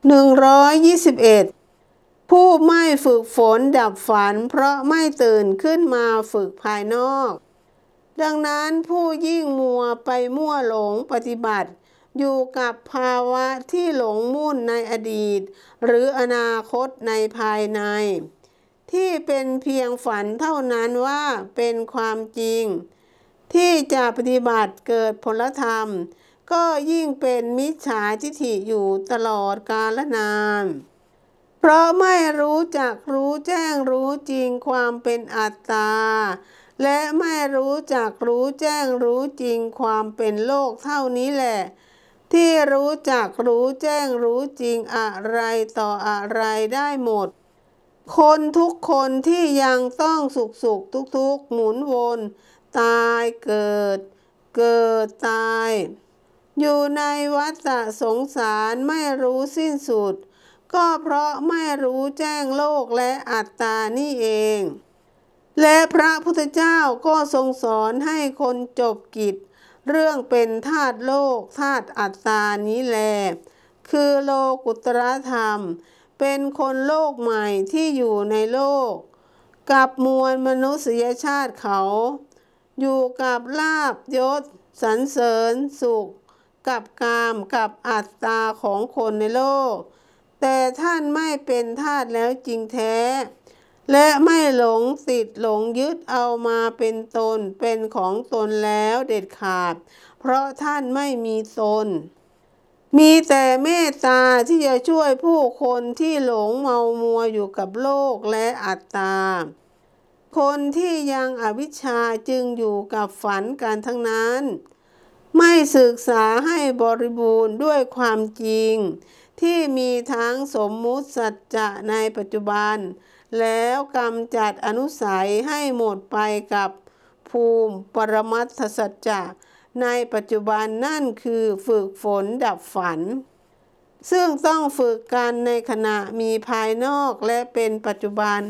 121 ผู้ไม่ฝึกฝนดับฝัน เพราะไม่ตื่นขึ้นมาฝึกภายนอก ดังนั้นผู้ยิ่งมัวไปมั่วหลงปฏิบัติ อยู่กับภาวะที่หลงมุ่นในอดีต หรืออนาคตในภายใน ที่เป็นเพียงฝันเท่านั้นว่าเป็นความจริง ที่จะปฏิบัติเกิดผลธรรม ก็ยิ่งเป็นมิจฉาทิฏฐิอยู่ตลอดกาลนาน เพราะไม่รู้จักรู้แจ้งรู้จริงความเป็นอัตตา และไม่รู้จักรู้แจ้งรู้จริงความเป็นโลกเท่านี้แหละ ที่รู้จักรู้แจ้งรู้จริงอะไรต่ออะไรได้หมด คนทุกคนที่ยังต้องสุขสุขทุกทุกๆหมุนวน ตายเกิด เกิดตาย อยู่ในวัฏสงสารไม่รู้สิ้นสุด ก็เพราะไม่รู้แจ้งโลกและอัตตานี่เอง และพระพุทธเจ้าก็ทรงสอนให้คนจบกิจ เรื่องเป็นธาตุโลกธาตุอัตตานี้แล คือโลกุตรธรรม เป็นคนโลกใหม่ที่อยู่ในโลก กับมวลมนุษยชาติเขา อยู่กับลาบยศสรรเสริญสุข กับกามกับอัตตาของคนในโลก แต่ท่านไม่เป็นทาสแล้วจริงแท้ และไม่หลงติดหลงยึดเอามาเป็นตนเป็นของตนแล้วเด็ดขาด เพราะท่านไม่มีตนมีแต่เมตตาที่จะช่วยผู้คนที่หลงเมามัวอยู่กับโลกและอัตตา คนที่ยังอวิชชาจึงอยู่กับฝันกันทั้งนั้น ไม่ศึกษาให้บริบูรณ์ด้วยความจริง ที่มีทั้งสมมุติสัจจะในปัจจุบัน แล้วกำจัดอนุสัยให้หมดไปกับภูมิปรมัตถสัจจะในปัจจุบันนั่นคือฝึกฝนดับฝัน ซึ่งต้องฝึกกันในขณะมีภายนอกและเป็นปัจจุบัน